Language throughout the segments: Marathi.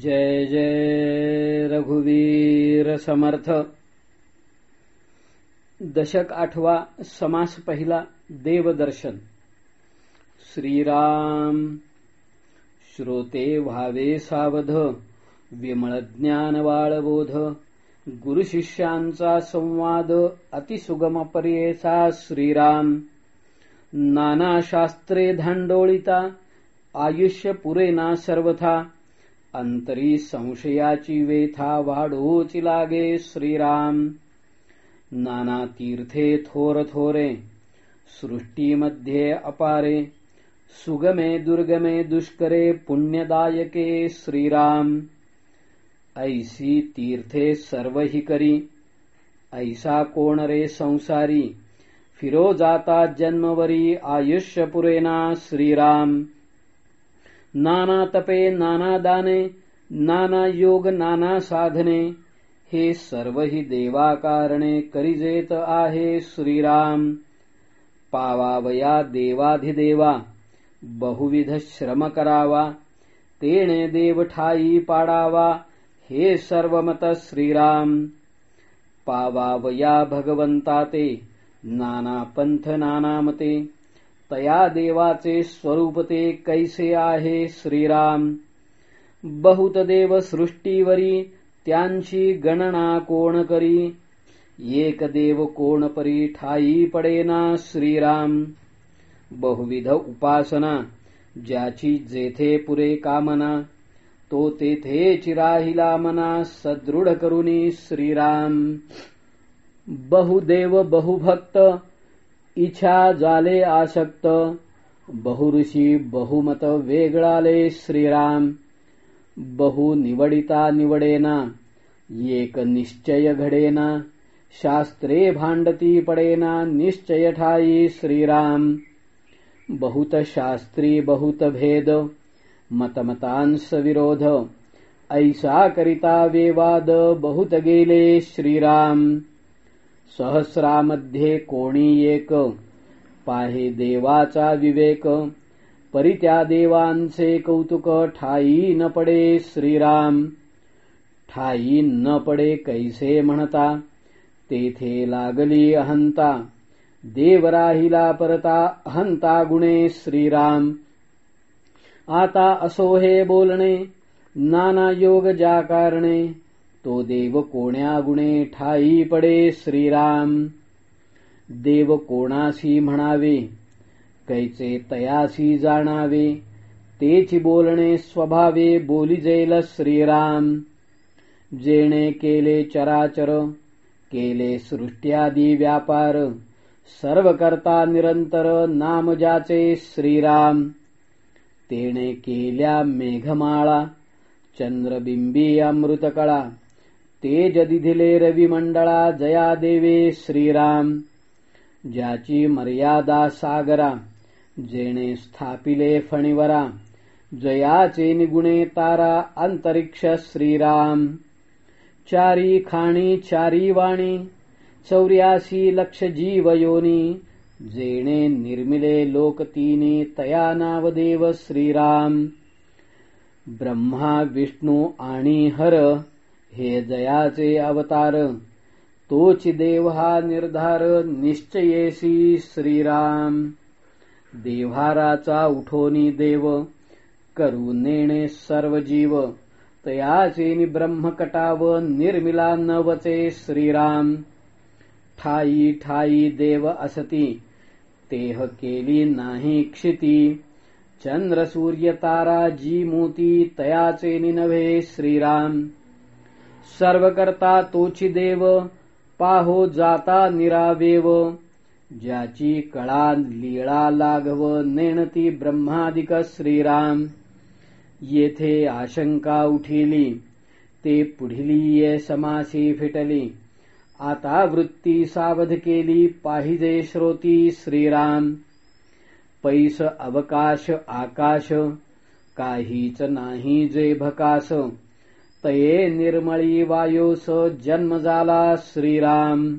जय जय रघुवीर समर्थ। दशक आठवा समास पहिला देवदर्शन। श्रीराम श्रोते व्हावे सावध विमळ ज्ञान बाळबोध गुरुशिष्यांचा संवाद अतिसुगम पर्येचा श्रीराम। नाना शास्त्रे धांडोळिता आयुष्य पुरेना सर्वथा। अंतरी संशयाची वेथा वाढोची लागे श्रीराम. नाना तीर्थे थोर थोरे सृष्टीमध्ये अपारे सुगमे दुर्गमे दुष्करे पुण्यदायके श्रीराम. ऐसी तीर्थे सर्व करी ऐसा कोण रे संसारी फिरो जाता जन्मवरी आयुष्य पुरेना श्रीराम. नाना तपे नाना दाने नाना योग नाना साधने हे सर्व ही देवाकारणे करिजेत आहे श्रीराम. पावावया देवाधिदेवा बहुविध श्रम करावा तेणे देव ठाई पाडावा हे सर्वमत श्रीराम. पावावया भगवंता ते नाना पंथ नाना मते तया देवाचे स्वरूप ते कैसे आहे श्रीराम? बहुत देव सृष्टीवरी त्यांची गणना कोण करी? एक देव कोण परी ठाई पडेना श्रीराम? बहुविध उपासना ज्याची जेथे पुरे कामना तो तेथे चिराहिला मना सदृढ करुनी श्रीराम. बहुदेव बहुभक्त इच्छा जाले आसक्त बहुऋषी बहुमत वेगळाले श्रीराम। बहु निवडिता निवडेना एक निश्चय घडेना शास्त्रे भांडती पडेना निश्चय ठाई श्रीराम। बहुत शास्त्री बहुत भेद मतमतांस विरोध ऐसा करिता वेवाद बहुत गेले श्रीराम। सहस्रामध्ये कोणी एक. पाहे देवाचा विवेक. परी त्या देवांचे कौतुक ठाई न पडे श्रीराम. ठाई न पडे कैसे म्हणता? तेथे लागली अहंता. देवराहिला परता अहंता गुणे श्रीराम. आता असो हे बोलणे नाना योग ज्या कारणे तो देव कोण्या गुणे ठाई पडे श्रीराम. देव कोणासी म्हणावे? कैचे तयासी जाणावे? तेची बोलणे स्वभावे बोली जेल श्रीराम. जेणे केले चराचर केले सृष्ट्यादी व्यापार सर्व करता निरंतर नाम ज्याचे श्रीराम. तेणे केल्या मेघमाळा चंद्रबिंबी अमृतकळा. तेज दिधिले रविमंडळा जया देवे श्रीराम ज्याची मर्यादा सागरा जेणे स्थापिले फणिवरा जयाचे निगुणे तारा अंतरिक्ष श्रीराम. चारी खाणी चारी वाणी चौऱ्यासी लक्ष जीव योनी जेणे निर्मिले लोकतीने तया नावदेव श्रीराम. ब्रह्मा विष्णू आणि हर हे जयाचे अवतार तोच देव हा निर्धार निश्चयेसी श्रीराम. देव्हाराचा उठोनी देव करू नेणे सर्व जीव तयाचे ब्रह्मकटाव निर्मिला नवचे श्रीराम. ठाई ठाई देव असती तेह केली नाही क्षिती. चंद्र सूर्य तारा जी मोती तयाचे निनवे श्रीराम. सर्व करता तोची देव पाहो जाता निरावेव. ज्याची कळा लीळा लागव नेणती ब्रह्मादिक श्रीराम. येथे आशंका उठिली ते पुढिली ये समासी फिटली. आता वृत्ती सावध केली पाहिजे श्रोती श्रीराम. पैस अवकाश आकाश काहीच नाही जे भकास. तये निर्मळी वायोस जन्म झाला श्रीराम।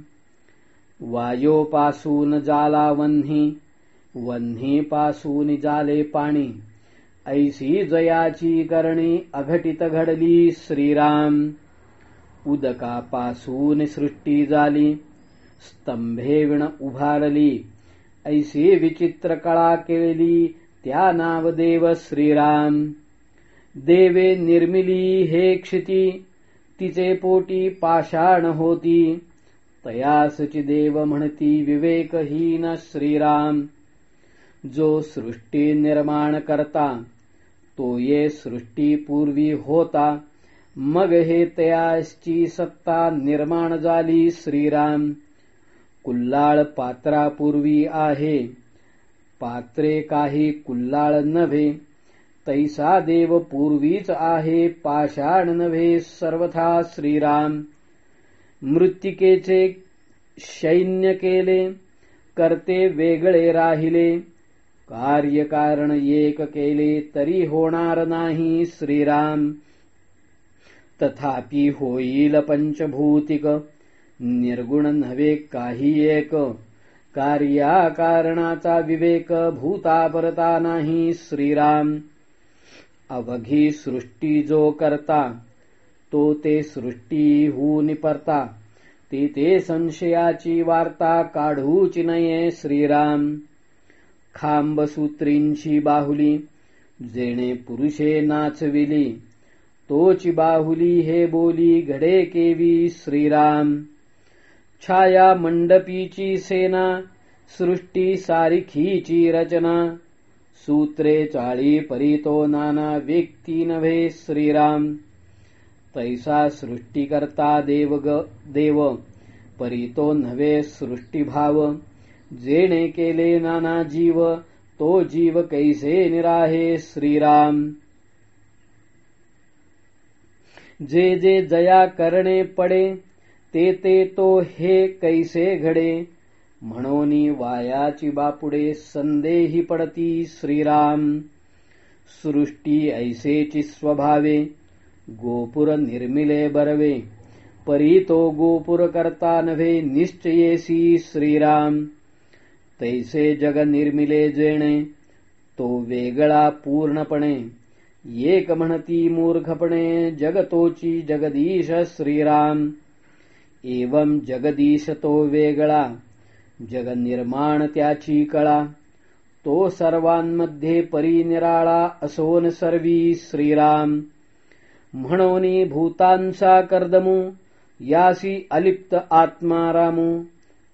वायोपासून जाला वन्ही वन्हीपासून जाले पाणी। ऐसी जयाची करणी अघटित घडली श्रीराम। उदकापासून सृष्टी झाली स्तंभे विण उभारली। ऐसी विचित्र कळा केली त्या नावदेव श्रीराम। देवे निर्मिली हे क्षिती तिचे पोटी पाषाण होती. तयासची देव म्हणती विवेकहीन श्रीराम. जो सृष्टी निर्माण करता तो ये सृष्टी पूर्वी होता. मग हे तयासची सत्ता निर्माण झाली श्रीराम. कुल्लाळ पात्रापूर्वी आहे. पात्रे काही कुल्लाळ नव्हे. तैसा देव पूर्वीच आहे पाषाण नव्हे सर्वथा श्रीराम. मृत्तिकेचे सैन्य केले करते वेगळे राहिले. कार्यकारण एक केले तरी होणार नाही श्रीराम. तथापि होईल पंचभूतिक निर्गुण नव्हे काही एक. कार्याकारणाचा विवेक भूतापरता नाही श्रीराम. अवघी सृष्टी जो करता तो ते सृष्टीहून परता ती ते संशयाची वार्ता काढूची नये श्रीराम. खांबसूत्रींची बाहुली जेणे पुरुषे नाचविली तोची बाहुली हे बोली घडे केवी श्रीराम. छाया मंडपीची सेना सृष्टी सारिखीची रचना सूत्रे चाळी परितो नाना व्यक्ती नव्हे श्रीराम. तैसा सृष्टीकर्ता देव ग देव. परितो नव्हे सृष्टीभाव. जेणे केले नाना जीव तो जीव कैसे निराहे श्रीराम. जे जे जया करणे पडे ते ते तो हे कैसे घडे. म्हणून वायाची बापुडे संदेही पडती श्रीराम. सृष्टी ऐसेची स्वभावे गोपुर निर्मिले बरवे. परी तो गोपुर करता नव्हे निश्चयेसी श्रीराम. तैसे जग निर्मिले जेणे तो वेगळा पूर्णपणे. एक म्हणती मूर्खपणे जगतोची जगदीश श्रीराम. एवं जगदीश तो वेगळा जगनिर्माण त्याची कळा. तो सर्वांमध्ये परिनिराळा असोन सर्वी श्रीराम. म्हणून भूतांचा कर्दमू यासी अलिप्त आत्मा रामू.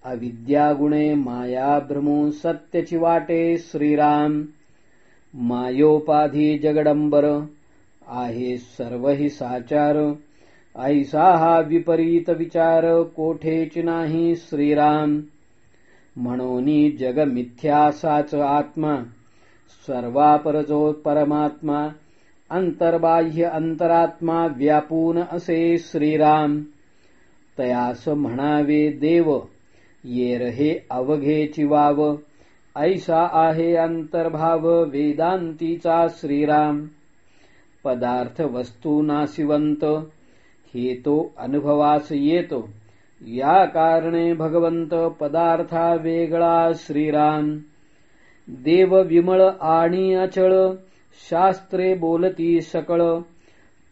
अविद्यागुणे माया भ्रमू सत्यची वाटे श्रीराम. मायोपाधी जगडंबर आहे सर्वही साचार. ऐसा हा विपरीत विचार कोठेच नाही श्रीराम. म्हणून जग मिथ्यासाच आत्मा सर्वापरजो परमात्मा अंतर्बाह्य अंतरात्मा व्यापून असे श्रीराम। तयास म्हणावे देव येर हे अवघेची वाव ऐसा आहे अंतर्भाव वेदांतीचा श्रीराम। पदार्थ वस्तू नाशिवंत हे तो अनुभवास येतो। या कारणे भगवंत पदार्था वेगळा श्रीराम. देव विमळ आणि अचळ शास्त्रे बोलती सकळ.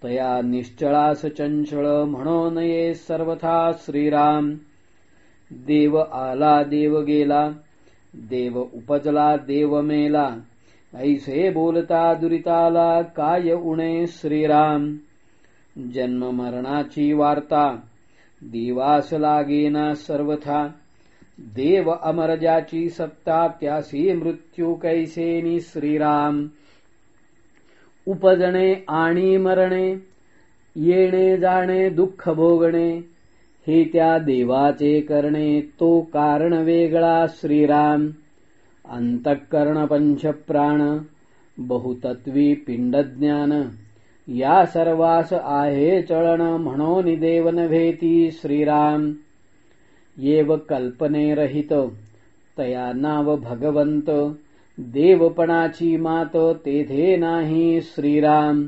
तया निश्चळास चंचळ म्हणो नये सर्वथा श्रीराम. देव आला देव गेला. देव उपजला देव मेला. ऐसे बोलता दुरिताला काय उणे श्रीराम. जन्म मरणाची वार्ता. देवास लागेना सर्वथा। देव अमरजाची सत्ता त्यासी मृत्यू कैसेनी श्रीराम। उपजणे आणि मरणे येणे जाणे दुःख भोगणे हे त्या देवाचे करणे तो कारण वेगळा श्रीराम। अंतःकरण पंचप्राण बहुतत्वी पिंडज्ञान। या सर्वास आहे चळण म्हणून देवन भेती श्रीराम. येव कल्पने रहित तया नाव भगवंत देवपणाची मात तेथे नाही श्रीराम.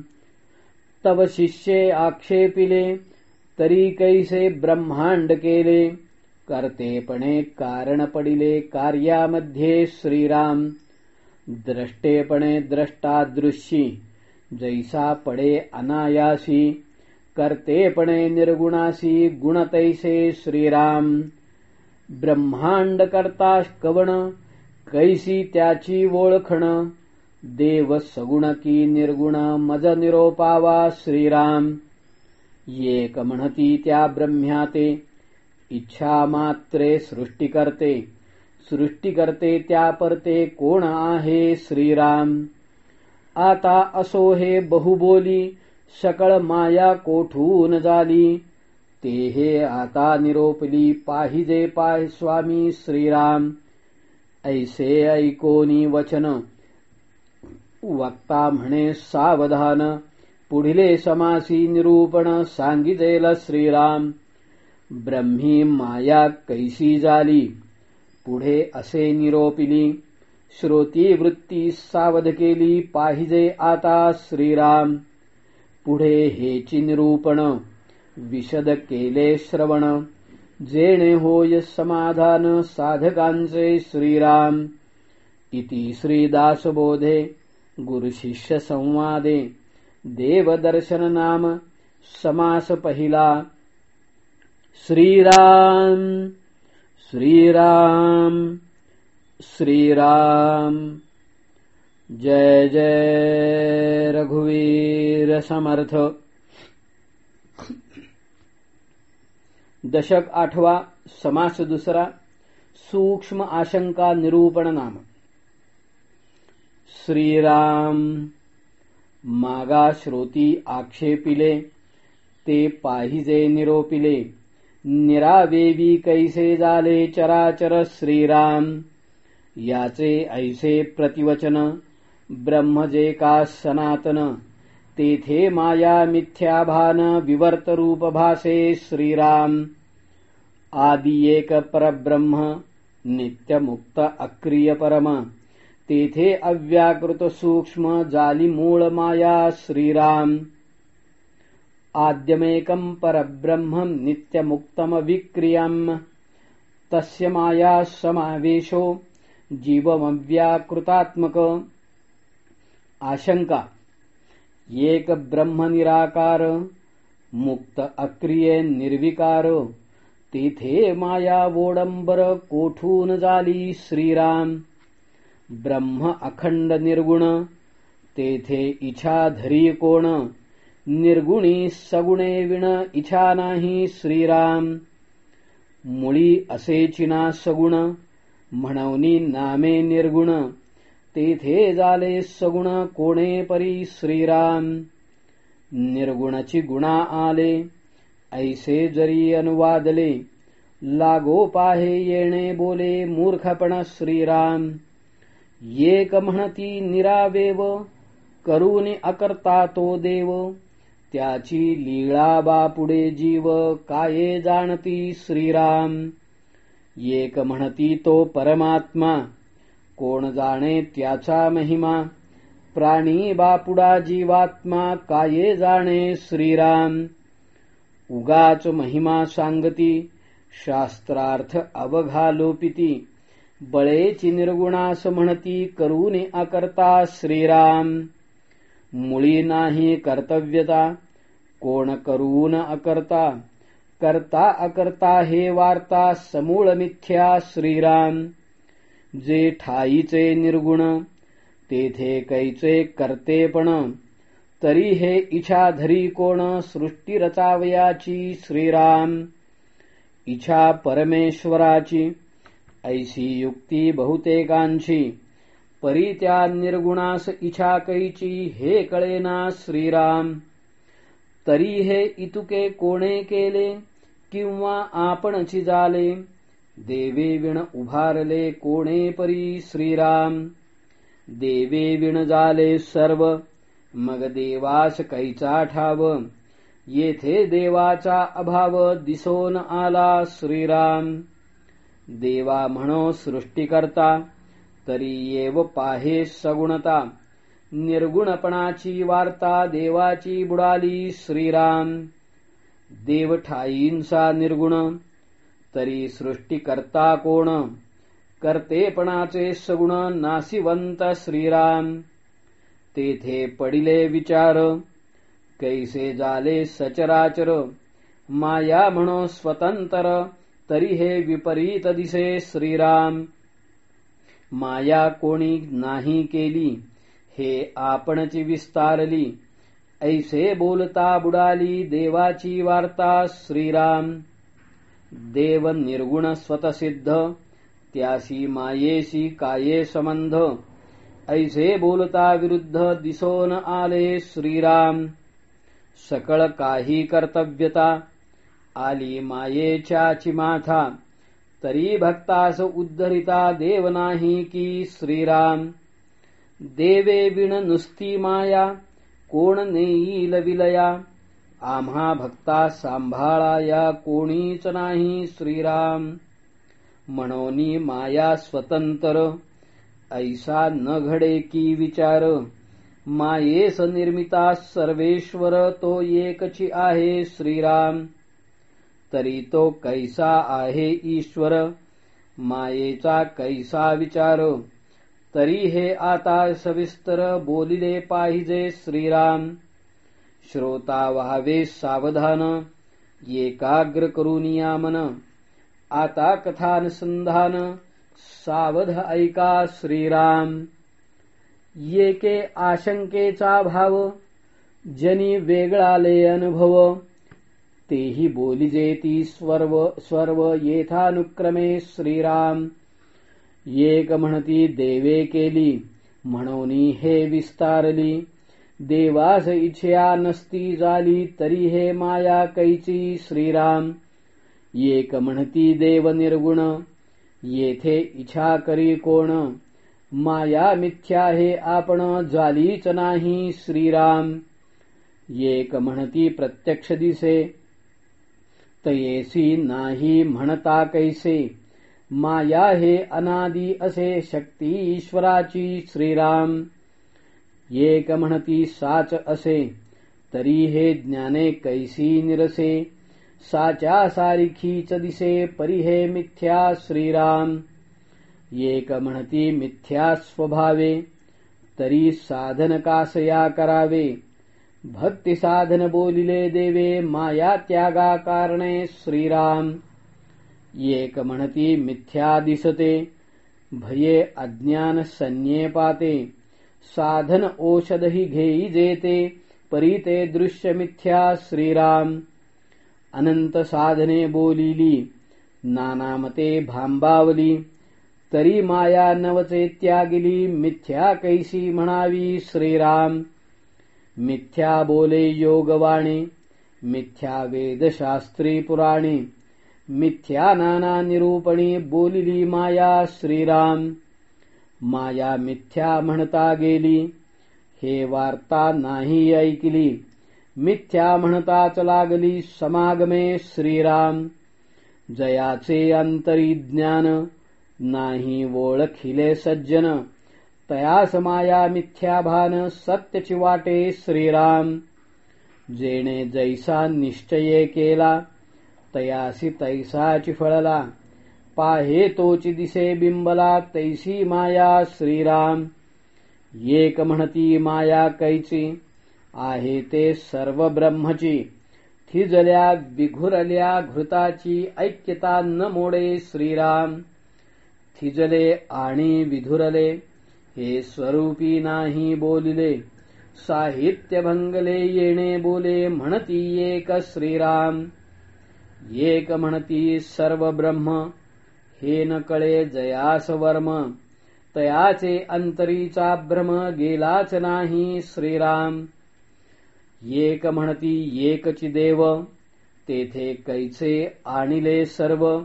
तव शिष्ये आक्षेपिले तरी कैसे ब्रह्मांड केले? कर्तेपणे कारण पडिले कार्यामध्ये श्रीराम. द्रष्टेपणे द्रष्टादृशी जैसा पडे अनायासी कर्तेपणे निर्गुणासी गुणतैसे श्रीराम। ब्रह्मांड करता कवण कैसी त्याची ओळखण? देव सगुण की निर्गुण मज निरोपावा श्रीराम। एक म्हणती त्या ब्रह्म्याते इच्छा मात्रे सृष्टी करते। सृष्टी करते त्या परते कोण आहे श्रीराम? आता असो हे बहुबोली सकळ माया कोठून झाली ते हे आता निरोपली पाहिजे पाय स्वामी श्रीराम. ऐसे ऐकोनी वचन. वक्ता म्हणे सावधान. पुढिले समासी निरूपण सांगितेल श्रीराम. ब्रह्मी माया कैसी झाली पुढे असे निरोपिली. श्रोती वृत्ती सावध केली पाहिजे आता श्रीराम. पुढे हेची निरूपण विशद केले श्रवण. जेणे होय समाधान साधकांचे श्रीराम. इति श्रीदासबोधे गुरुशिष्य संवादे देवदर्शन नाम समास पहिला. श्रीराम श्रीराम. श्रीराम। जय जय रघुवीर समर्थ। दशक आठवा समास दुसरा सूक्ष्म आशंका निरूपण नाम। श्रीराम मागा श्रोती आक्षेपिले ते पाहिजे निरोपिले। निरावेवी कैसे झाले चराचर श्रीराम? याचे ऐसे प्रतिवचन ब्रह्म जे का सनातन तेथे माया मिथ्याभान विवर्त रूप भासे श्रीराम। आदि एक परब्रह्म नित्यमुक्त अक्रिय परम तेथे अव्याकृत सूक्ष्म जाली मूळ माया श्रीराम। आद्यमेकं परब्रह्म नित्यमुक्तमविक्रियम् तस्य माया समावेशो जीवमव्याकृतात्मक। आशंका। एक ब्रह्म निराकार मुक्त अक्रिये निर्विकार। तेथे माया वोडंबर कोठून झाली श्रीराम। ब्रह्म अखंड निर्गुण तेथे इच्छा धरी कोण? निर्गुणी सगुणे विण इच्छा नाही श्रीराम। मुळी असेचिना सगुण म्हणवनी नामे निर्गुण. तेथे झाले सगुण कोणे परी श्रीराम. निर्गुणची गुणा आले ऐसे जरी अनुवादले लागो पाहे येणे बोले मूर्खपण श्रीराम. एक म्हणती निरावेव करून अकर्ता तो देव. त्याची लीळा बापुडे जीव काये जाणती श्रीराम. एक म्हणती तो परमात्मा. कोण जाणे त्याचा महिमा? प्राणी बापुडा जीवात्मा काये जाणे श्रीराम? उगाच महिमा सांगती शास्त्रार्थ अवघालोपिती. बळेची निर्गुणास म्हणती करूने अकर्ता श्रीराम. मुळी नाही कर्तव्यता कोण करून अकर्ता? करता अकर्ता हे वार्ता समूळ मिथ्या श्रीराम. जे ठाईचे निर्गुण तेथे कैचे कर्तेपण तरी हे इच्छा धरी कोण सृष्टी रचावयाची श्रीराम. इच्छा परमेश्वराची ऐसी युक्ती बहुतेकांची परी त्या निर्गुणास इच्छा कैची हे कळेना श्रीराम. तरी हे इतुके कोणे केले? किंवा आपणची जाले. देवे विण उभारले कोणे परी श्रीराम? देवे विण झाले सर्व. मग देवास कैचा ठाव? येथे देवाचा अभाव दिसोन आला श्रीराम. देवा म्हणो सृष्टीकर्ता तरी येव पाहे सगुणता. निर्गुणपणाची वार्ता देवाची बुडाली श्रीराम. देव ठाईंचा निर्गुण तरी सृष्टीकर्ता कोण? कर्तेपणाचे सगुण नासिवंत श्रीराम। तेथे पडिले विचार कैसे झाले सचराचर? माया म्हणो स्वतंत्र तरी हे विपरीत दिसे श्रीराम। माया कोणी नाही केली हे आपणची विस्तारली ऐसे बोलता बुडाली देवाची वार्ता श्रीराम. देव निर्गुण स्वतसिद्ध त्यासी मायेशी काये संबंध. ऐसे बोलता विरुद्ध दिसोन आले श्रीराम. सकळ काही कर्तव्यता आली मायेच्याची माथा. तरी भक्तास उद्धरिता देव नाही की श्रीराम. देवे विण नुसती माया कोण नेईल विलया आम्हा भक्ता सांभाळाया कोणीच नाही श्रीराम। म्हणोनी माया स्वतंत्र। ऐसा न घडे की विचार। मायेस निर्मिता सर्वेश्वर तो एकची आहे श्रीराम। तरी तो कैसा आहे ईश्वर? मायेचा कैसा विचार? तरी हे आता सविस्तर बोलिले पाहिजे श्रीराम. श्रोता व्हावे सावधान एकाग्र करून यामन आता कथानुसंधान सावध ऐका श्रीराम. येके आशंकेचा भाव जनी वेगळाले अनुभव. तेही बोलिजेती स्वर्व स्वर्व येथानुक्रमे श्रीराम. एक म्हणती देवे केली. म्हणोनी हे विस्तारली. देवास इच्छया नसती झाली तरी हे माया कैची श्रीराम. एक म्हणती देव निर्गुण येथे इच्छा करी कोण? माया मिथ्या हे आपण झालीच नाही श्रीराम. एक म्हणती प्रत्यक्ष दिसे. तयेसी नाही म्हणता कैसे? माया हे अनादी असे शक्ती ईश्वराची श्रीराम. एक म्हणती साच असे तरी हे ज्ञाने कैसी निरसे. साच्या सारिखीच दिसे परी हे मिथ्या श्रीराम. एक म्हणती मिथ्या स्वभावे तरी साधन कासया करावे. भक्ती साधन बोलिले देवे माया त्यागा कारणे श्रीराम. एक म्हणती मिथ्या दिसते भये अज्ञान संज्ञे पाते साधन औषधही घेई जेते परी ते दृश्य मिथ्या श्रीराम। अनंत साधने बोलिली नानामते भांबावली तरी माया नवचे त्यागिली मिथ्या कैसी म्हणावी श्रीराम। मिथ्या बोले योगवाणी मिथ्या वेदशास्त्री पुराणे मिथ्या नाना निरूपणी बोलिली माया श्रीराम. माया मिथ्या म्हणता गेली हे वार्ता नाही ऐकली. मिथ्या म्हणताच लागली समागमे श्रीराम. जयाचे अंतरी ज्ञान नाही ओळखिले सज्जन. तयास माया मिथ्या भान सत्यची वाटे श्रीराम. जेणे जैसा निश्चये केला तयासी तैसाची फळला. पाहे तोची दिसे बिंबला तैसी माया श्रीराम. एक म्हणती माया कैची आहे ते सर्व ब्रह्मची थिजल्या बिघुरल्या घृताची ऐक्यता न मोडे श्रीराम. थिजले आणि विधुरले हे स्वरूपी नाही बोलिले. साहित्य भंगले येणे बोले म्हणती एक श्रीराम. एक म्हणती सर्व ब्रह्म हे न कळे जयास वर्म तयाचे अंतरीचा भ्रम गेलाच नाही श्रीराम. एक म्हणती एकची देव तेथे कैचे आणिले सर्व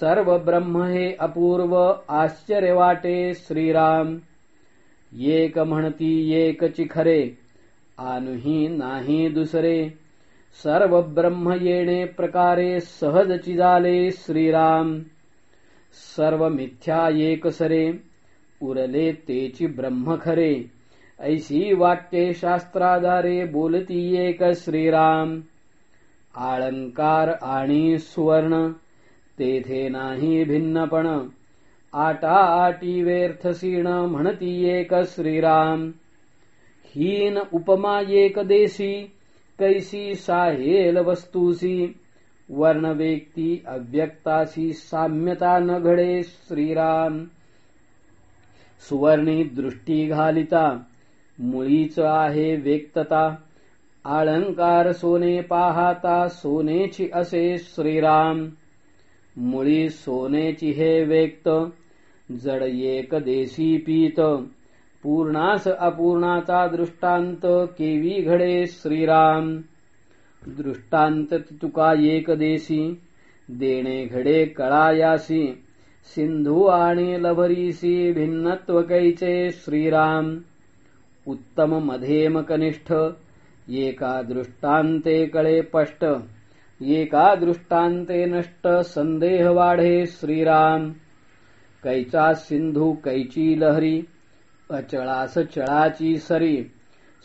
सर्व ब्रह्म हे अपूर्व आश्चर्य वाटे श्रीराम. एक म्हणती एकची खरे आनुही नाही दुसरे सर्व ब्रह्म येणे प्रकारे सहज चिजाले श्रीराम. सर्व मिथ्या एक सरे उरले तेची ब्रह्म खरे ऐशी वाक्ये शास्त्राधारे बोलती एक श्रीराम. आळंकार आणि सुवर्ण तेथे नाही भिन्नपण. आटा आटी व्यर्थसीण म्हणती एक श्रीराम. हीन उपमा एक देशी कैसी साहेल वस्तूसी वर्ण व्यक्ती अव्यक्तासी साम्यता न घडे श्रीराम। सुवर्णी दृष्टी घालिता मुळीच आहे व्यक्तता। अलंकार सोने पाहता सोनेची असे श्रीराम। मुळी सोनेची हे व्यक्त जड एक देशी पीत। पूर्णास अपूर्णाचा दृष्टांत केवी घडे श्रीराम. दृष्टांत तुका एक देशी देणे घडे कळायासी सिंधू आणि लभरीसी भिन्नत्व कैचे श्रीराम. उत्तम मधेम कनिष्ठ एका दृष्टांते कळे पष्ट एका दृष्टांते नष्ट संदेह वाढे श्रीराम. कैचा सिंधू कैची लहरी अचळास चळाची सरी.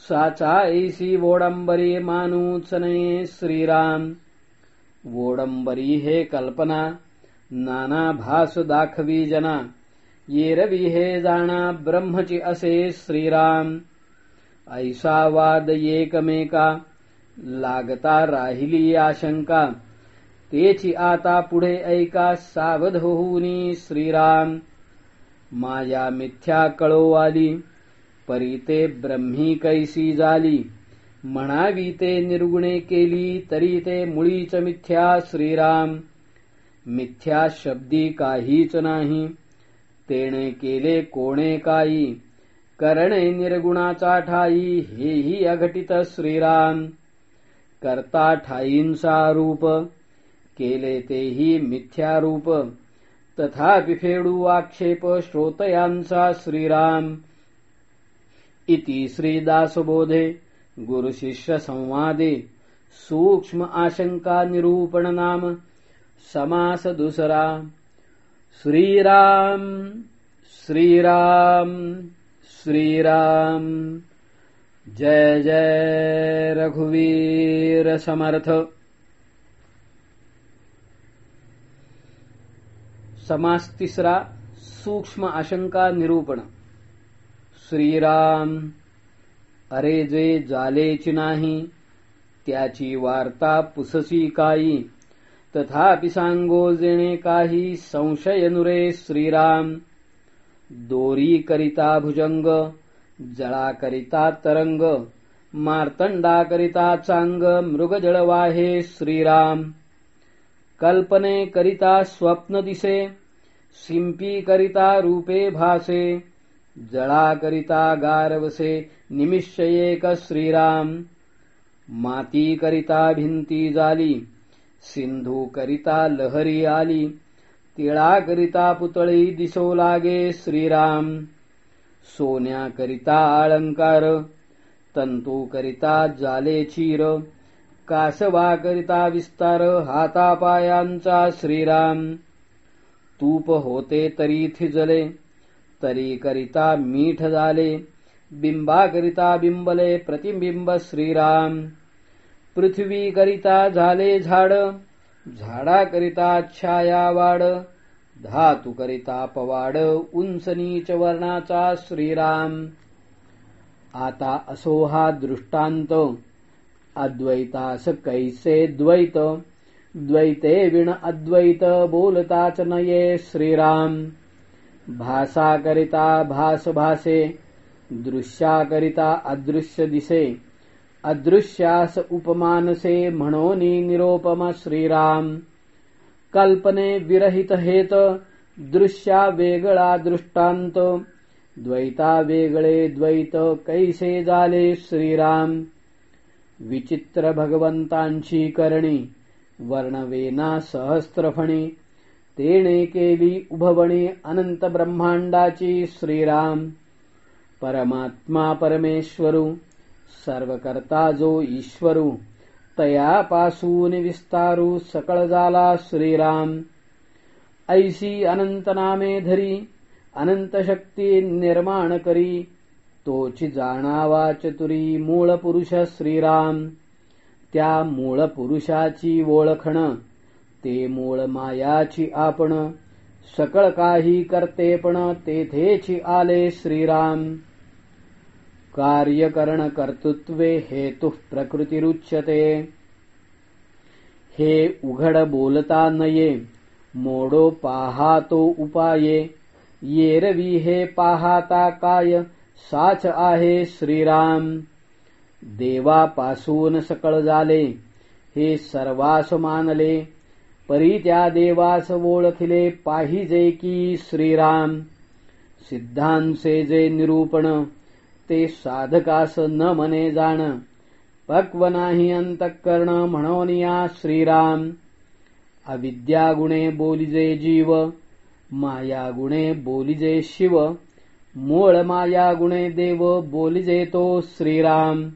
साचा ऐसी वोडंबरी मानूच नये श्रीराम. वोडंबरी हे कल्पना नाना भास दाखवी जना. येरवी हे जाणा ब्रह्मची असे श्रीराम. ऐसा वाद एकमेका लागता राहिली आशंका. तेची आता पुढे ऐका सावध होऊनी श्रीराम. माया मिथ्या कळो आली परी ते ब्रह्मी कैसी झाली. म्हणावी ते निर्गुणे केली तरी ते मुळीच मिथ्या श्रीराम. मिथ्या शब्दी काहीच नाही तेणे केले कोणे काही? करणे निर्गुणाचा ठाई हेही अघटित श्रीराम. करता ठाईंचा रूप केले तेही मिथ्या रूप. तथापि फेडू आक्षेप श्रोतयांचा श्रीराम. इति श्रीदासबोधे गुरुशिष्य संवादे सूक्ष्म आशंका निरूपण नाम समास दुसरा. श्रीराम श्रीराम श्रीराम. जय जय रघुवीर समर्थ. समास तिसरा सूक्ष्म आशंका निरूपण। श्रीराम अरे जे जालेची नाही त्याची वार्ता पुससी काही तथापि सांगो जेणे काही संशय नुरे श्रीराम। दोरी करिता भुजंग जळा करिता तरंग मार्तंडा करिता चांग मृगजळ वाहे श्रीराम। कल्पने करिता स्वप्न दिसे शिंपी करिता रूपे भासे जळा करिता गारवसे निमिषयेक एक श्रीराम. माती करिता भिंती जाली सिंधू करिता लहरी आली तिळा करिता पुतळी दिसो लागे श्रीराम. सोन्या करिता अलंकार तंतू करिता जाले चीर कासवाकरिता विस्तार हातापायांचा श्रीराम. तूप होते तरी थिजले तरी करिता मीठ झाले बिंबाकरिता बिंबले प्रतिबिंब श्रीराम. पृथ्वी करिता झाले झाड झाडाकरिता छाया वाड धातू करिता पवाड उंच नीच वर्णाचा श्रीराम. आता असो हा दृष्टांत. अद्वैतास कैसे द्वैत? द्वैते विण अद्वैत बोलताच नये श्रीराम। भासाकरिता भास भासे दृश्याकरिता अदृश्य दिसे अदृश्यास उपमानसे म्हणोनी निरोपम श्रीराम। कल्पने विरहित हेत दृश्या वेगळा दृष्टांत। द्वैता वेगळे द्वैत कैसे झाले श्रीराम? विचित्र भगवंतांची करणी वर्णवेना सहस्त्रफणी तेणे केली उभवणी अनंत ब्रह्मांडाची श्रीराम. परमात्मा परमेश्वरू सर्वकर्ता जो ईश्वरू तयापासून विस्तारू सकळ झाला श्रीराम. ऐसी अनंत नामे धरी अनंत शक्ती निर्माण करी तोची जाणावा चतुरी मूळ पुरुष श्रीराम. त्या मूळ पुरुषाची ओळखण ते मूळ मायाची आपण. सकळ काही करते पण तेथेची आले श्रीराम. कार्यकरण कर्तृत्वे हेतु प्रकृतिरुच्यते. हे उघड बोलता नये मोडो पाहातो उपाये. येरवी हे पाहाता काय? साच आहे श्रीराम. देवापासून सकळ झाले हे सर्वास मानले. परी त्या देवास ओळखिले पाहिजे की श्रीराम. सिद्धांचे जे निरूपण ते साधकास न मने जाण. पक्व नाही अंतःकरण म्हणून या श्रीराम. अविद्या गुणे बोलिजे जीव माया गुणे बोलिजे शिव. मूळ माया गुणे देव बोलिजे तो श्रीराम।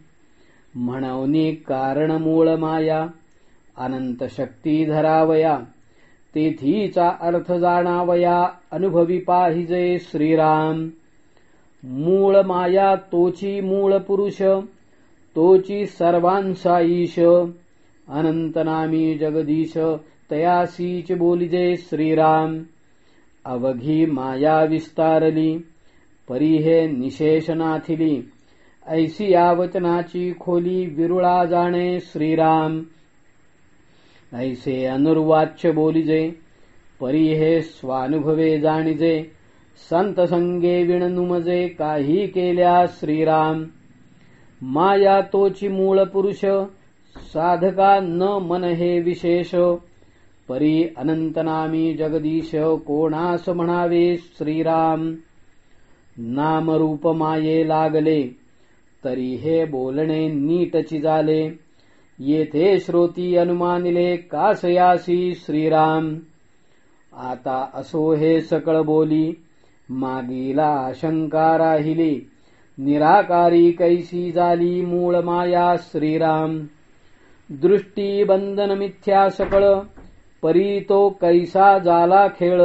म्हणवनी कारण मूळ माया अनंत शक्ती धरावया तेथीचा अर्थ जाणावया अनुभवी पाहिजे श्रीराम। मूळ माया तोची मूळ पुरुष तोची सर्वांचा ईश। अनंतनामी जगदीश तयासीच बोलिजे श्रीराम। अवघी माया विस्तारली। परी हे निशेषनाथिली। ऐसी या वचनाची खोली विरुळा जाणे श्रीराम। ऐसे अनुर्वाच्य बोलिजे परी हे स्वानुभवे जाणिजे संत संगे विणनुमजे काही केल्या श्रीराम। माया तोची मूळ पुरुष साधका न मन हे विशेष। परी अनंतनामी जगदीश कोणास म्हणावे श्रीराम। नामरूप माये लागले. तरी हे बोलणे नीटची झाले. येथे श्रोती अनुमानिले कासयासी श्रीराम. आता असो हे सकळ बोली. मागीला आशंका राहिली. निराकारी कैसी झाली मूळ माया श्रीराम. दृष्टी बंधन मिथ्या सकळ परी तो कैसा जाला खेळ.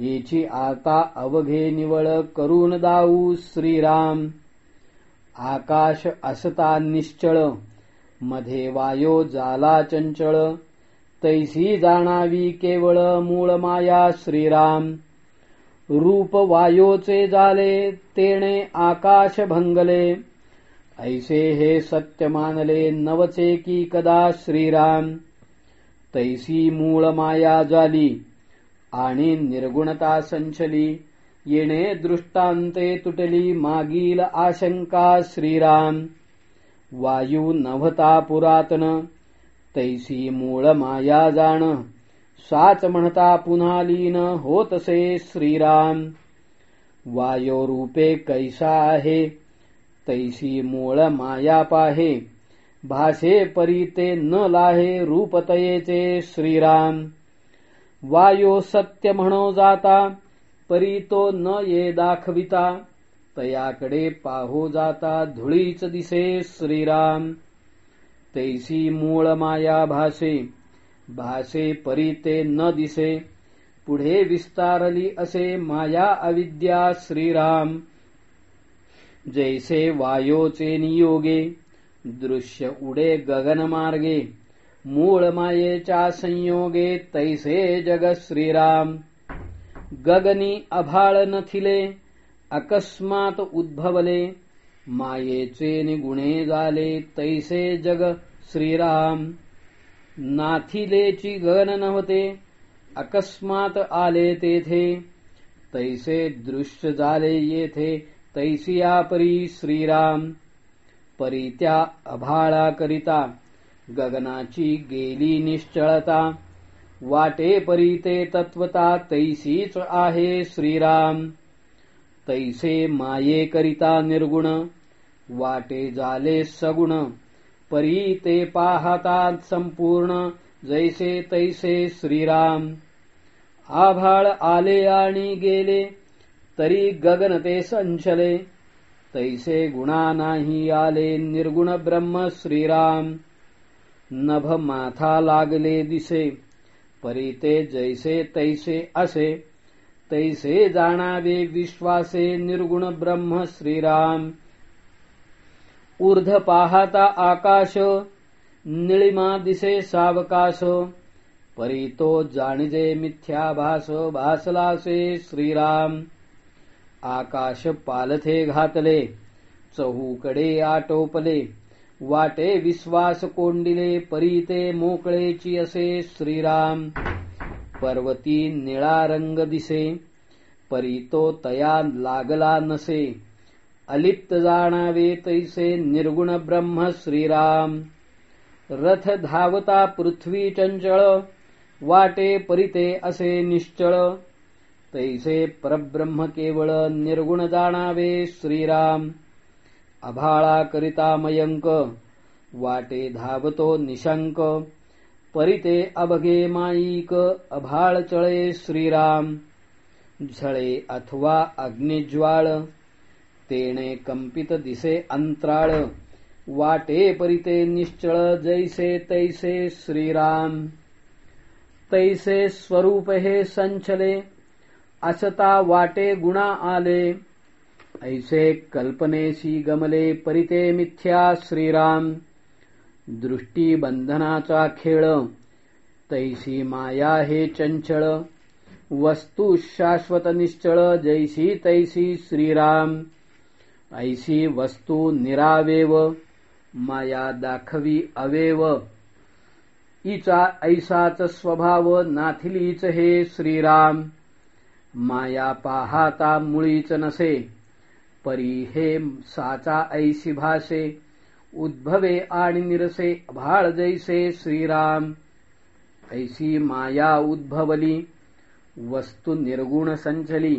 हिची आता अवघे निवळ करून दाऊ श्रीराम. आकाश असता निश्चळमध्ये वायो जाला चंचळ. तैसी जाणावी केवळ मूळ माया श्रीराम. रूप वायोचे झाले तेणे आकाश भंगले. ऐसे हे सत्य मानले नवचे की कदा श्रीराम. तैसी मूळ माया झाली आणि निर्गुणता संचली. येणे दृष्टांते तुटली मागील आशंका श्रीराम. वायू नवता पुरातन तैसी मूळ माया जाण. साच म्हणता पुन्हा लीन होतसे श्रीराम. वायो रूपे कैसा आहे तैसी मूळ माया पाहे. भाषे परी ते न लाहे रूपतयेचे श्रीराम. वायो सत्य म्हणो जाता परी तो न ये दाखविता तयाकडे पाहो जाता धुळीच दिसे श्रीराम. तैसी मूळ माया भासे भासे परी ते न दिसे पुढे विस्तारली असे माया अविद्या श्रीराम. जैसे वायोचे नियोगे दृश्य उडे गगनमार्गे मूळ मायेच्या संयोगे तैसे जग श्रीराम गगनी अभाळ नथिले अकस्मात उद्भवले मायेचे निगुणे झाले तैसे जग श्रीराम नाथिलेची गगन नव्हते अकस्मात आले तेथे तैसे दृश्य झाले येथे तैसिया परी श्रीराम। परी त्या अभाळा करिता गगनाची गेली निश्चळता. वाटे परी ते तत्वता तैसीच आहे श्रीराम. तैसे माये करिता निर्गुण वाटे झाले सगुण. परी ते पाहतात संपूर्ण जैसे तैसे श्रीराम. आभाळ आले आणि गेले तरी गगन ते संचले. तैसे गुणा नाही आले निर्गुण ब्रह्म श्रीराम. नभ माथा लागले दिसे परी ते जैसे तैसे असे. तैसे जाणावे विश्वासे निर्गुण ब्रह्म श्रीराम. ऊर्ध पाहता आकाश निळिमा दिसे सावकाश. परी तो जाणिजे मिथ्या भास भासलासे श्रीराम. आकाश पालथे घातले चहूकडे आटोपले. वाटे विश्वास कोंडिले परीते मोकळेची असे श्रीराम. पर्वती निळा रंग दिसे परीतो तया लागला नसे. अलिप्त जाणावे तैसे निर्गुण ब्रह्म श्रीराम. रथ धावता पृथ्वी चंचळ वाटे परिते असे निश्चळ. तैसे परब्रह्म केवळ निर्गुण जाणावे श्रीराम. अभाळा करिता मयंक वाटे धावतो निशंक परिते अभगे माईक अभाळ चळे श्रीराम झळे अथवा अग्निज्वाळ तेणे कंपित दिसे अंतराळ वाटे परिते निश्चळ जैसे तैसे श्रीराम. तैसे स्वरूप हे संचले असता वाटे गुणा आले ऐसे कल्पनेशी गमले परिते मिथ्या श्रीराम। दृष्टी बंधनाचा खेळ तैसी माया हे चंचळ। वस्तू शाश्वत निश्चळ जैसी तैसी श्रीराम। ऐसी वस्तू निरावेव माया दाखवी अवेव। इचा ऐसाच स्वभाव नाथिलीच हे श्रीराम। माया पाहाता मुळीच नसे। परी हे साचा ऐसी भासे उद्भवे आणि निरसे भाळ जैसे श्रीराम. ऐसी माया उद्भवली वस्तू निर्गुण संचली.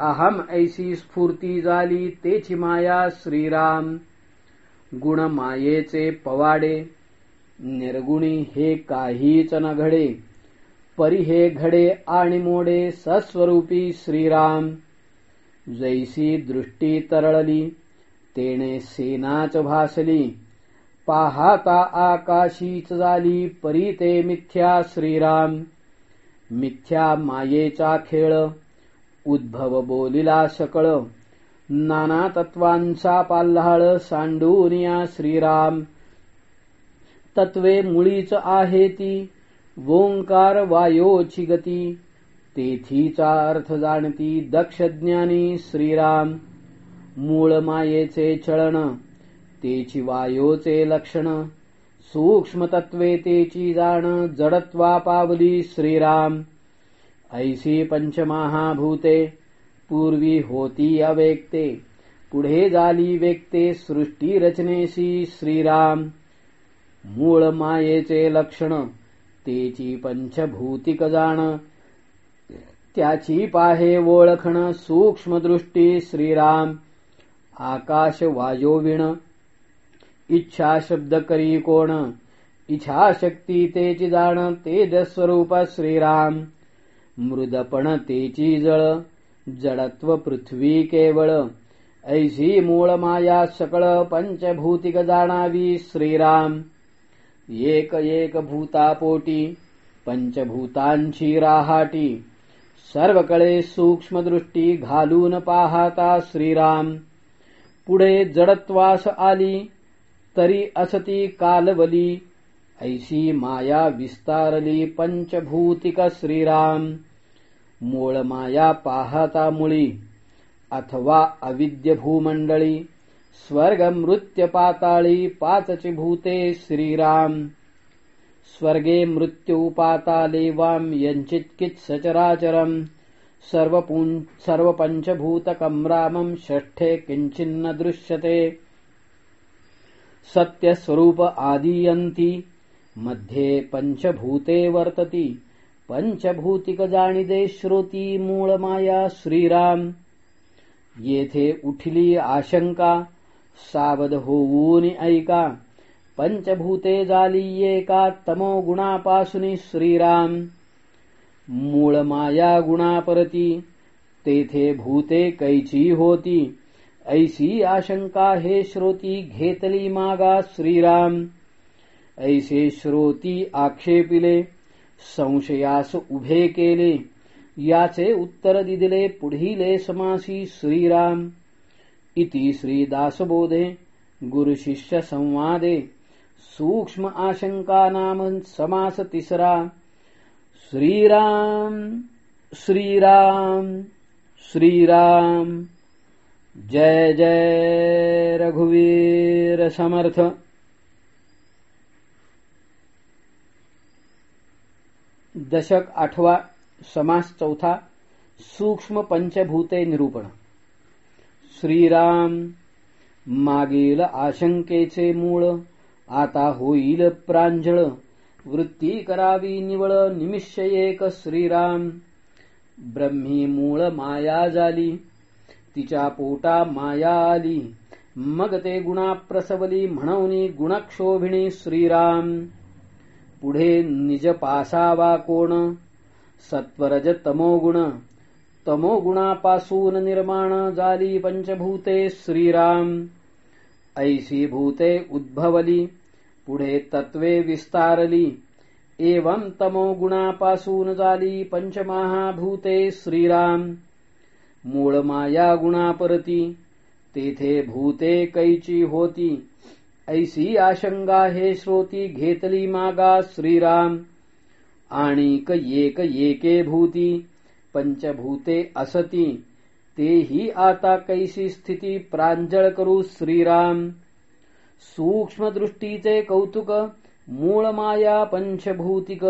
अहम ऐसी स्फूर्ती झाली तेची माया श्रीराम. गुण मायेचे पवाडे निर्गुणी हे काहीच न घडे परी हे घडे आणि मोडे सस्वरूपी श्रीराम. जैसी दृष्टी तरळली तेणे सेनाच भासली. पाहाता आकाशीच झाली परी ते मिथ्या श्रीराम. मिथ्या मायेचा खेळ उद्भव बोलिला सकळ. नाना तत्वांचा पाल्हाळ सांडूनिया श्रीराम. तत्वे मुळीच आहे ती ओंकार वायोची गती. तेथीचा अर्थ जाणती दक्ष ज्ञानी श्रीराम. मूळ मायेचे चळण तेची वायोचे लक्षण सूक्ष्म तत्वे तेची जाण जडत्वा पावली श्रीराम. ऐसी पंचमहाभूते पूर्वी होती अवेक्ते पुढे झाली व्यक्ते सृष्टी रचनेशी श्रीराम. मूळ मायेचे लक्षण तेची पंचभूतिक जाण त्याची पाहे ओळखण सूक्ष्म दृष्टी श्रीराम. आकाश वायोविण इच्छा शब्द करी कोण. इच्छा शक्ती तेची जाण तेजस्वरूप श्रीराम. मृदपण तेची जळ. जडत्व पृथ्वी केवळ. ऐशी मूळ माया सकळ पंचभूतिक जाणावी श्रीराम. एक एक भूतापोटी. पंचभूतांची राहाटी. सर्व कळे सूक्ष्मदृष्टी घालून पाहता श्रीराम. पुढे जडत्वास आली तरी असती कालवली. ऐशी माया विस्तारली पंचभूतिक श्रीराम. मूळ माया पाहता मुळी अथवा अविद्य भूमंडळी स्वर्ग मृत्य पाताळी पाचची भूते श्रीराम. स्वर्गे मृत्यू पाताले वाम यंचित्कित सचराचरम सर्व षष्ठे किंचिन्न दृश्यते। सत्यस्वरूप आदीयन्ति मध्ये पंचभूते वर्तती। पंचभूतिक जाणिदे श्रोती मूळ माया श्रीराम। येथे उठिली आशंका सावध होऊन ऐका। पंचभूते जाली एका तमो गुणापासुनी श्रीराम। मूळ माया गुणापरती तेथे भूते कैची होती ऐसी आशंका हे श्रोती घेतली मागा श्रीराम। ऐसे श्रोती आक्षेपिले संशयास उभे केले याचे उत्तर दिदिले पुढीले समासी श्रीराम। इति श्रीदासबोधे गुरुशिष्य संवादे। सूक्ष्म आशंका नाम समास तिसरा श्रीराम श्रीराम श्रीराम। जय जय रघुवीर समर्थ। दशक आठवा समास चौथा सूक्ष्म पंचभूते निरूपण। श्रीराम मागील आशंकेचे मूळ। आता होईल प्रांजळ. वृत्ती करावी निवळ निमिष एक श्रीराम. ब्रह्मी मूळ माया झाली. तिच्या पोटा माया आली. मग ते गुणा प्रसवली म्हणवनी गुणक्षोभिणी श्रीराम. पुढे निज पासावा कोण? सत्वरज तमोगुण. तमोगुणापासून निर्माण झाली पंचभूते श्रीराम. ऐशी भूते उद्भवली. पुढे तत्वे विस्तारली. एवं तमो गुणापासून झाली पंचमहाभूते श्रीराम. मूळ माया गुणापरती तेथे भूते कैची होती. ऐसी आशंगा हे श्रोती घेतली मागा श्रीराम. आणिक एक एके भूती पंचभूते असती. तेही आता कैसी स्थिती प्रांजळ करू श्रीराम. सूक्ष्मदृष्टीचे कौतुक मूळ माया पंचभूतिक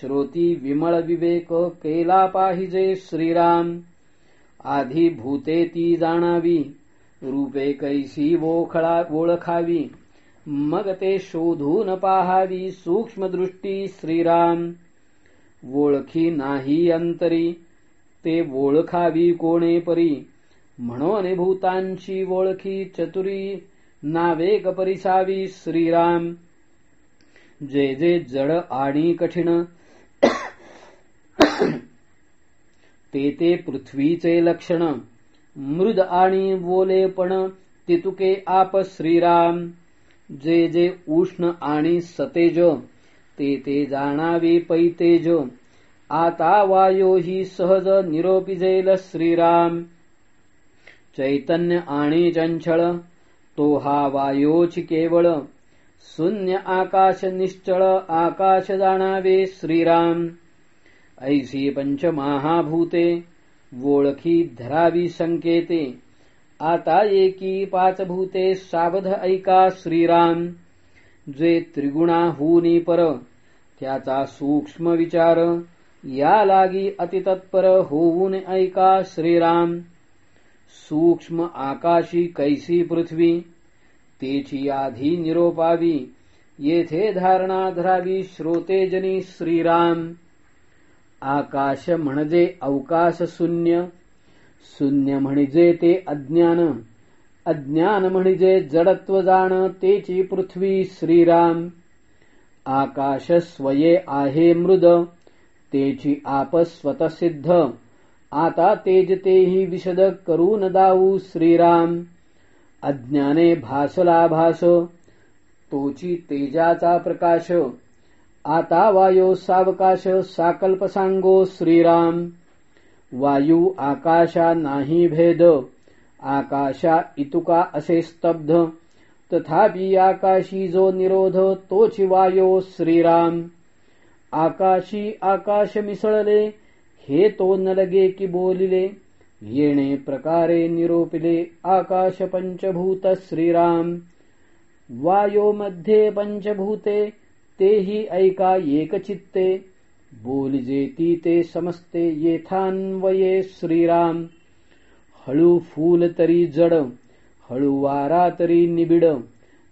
श्रोती विमळ विवेक केला पाहिजे श्रीराम. आधी भूते ती जाणावी रूपे कैसी ओखळा ओळखावी मग ते शोधून पाहावी सूक्ष्मदृष्टी श्रीराम. ओळखी नाही अंतरी ते ओळखावी कोणे परी म्हणून भूतांची ओळखी चतुरी नावेक परिसावी श्रीराम. जे जे जड आणि कठीण ते ते पृथ्वीचे लक्षण मृद आणि बोलेपण तितुके आप श्रीराम. जे जे उष्ण आणि सतेज ते ते जाणावे पैतेज. आता वायो ही सहज निरोपिजेल श्रीराम. चैतन्य आणि चंचळ तो हा वायोच केवळ शून्य आकाश निश्चळ आकाश जाणावे श्रीराम. ऐसी पंचमहाभूते ओळखी धरावी संकेते. आता एकी पाच भूते सावध ऐका श्रीराम. जे त्रिगुणाहूनी पर त्याचा सूक्ष्म विचार या लागी अतितत्पर होऊन ऐका श्रीराम. सूक्ष्म आकाशी कैसी पृथ्वी? तेची आधी निरोपावी। येथे धारणा धरावी श्रोतेजनी श्रीराम। आकाश म्हणजे अवकाश शून्य। शून्य म्हणजे ते अज्ञान। अज्ञान म्हणजे जडत्व जाण तेची पृथ्वी श्रीराम। आकाश स्वये आहे मृद। तेची आप स्वतसिद्ध आता तेज तेही विशद करून दाऊ श्रीराम. अज्ञाने भासला भास तोची तेजाचा प्रकाश. आता वायो सावकाश साकल्प सांगो श्रीराम. वायू आकाशा नाही भेद आकाशा इतुका असे स्तब्ध. तथापि आकाशी जो निरोध तोची वायो श्रीराम. आकाशी आकाश मिसळले हे तो न लगे की बोलिले येणे प्रकारे निरोपिले आकाश पंचभूत श्रीराम. वायो मध्ये पंचभूते तेही ऐका एकचित्ते. बोलजे ती ते समस्ते येथान्वये श्रीराम. हळू फूल तरी जड हळू वारा तरी निबिड.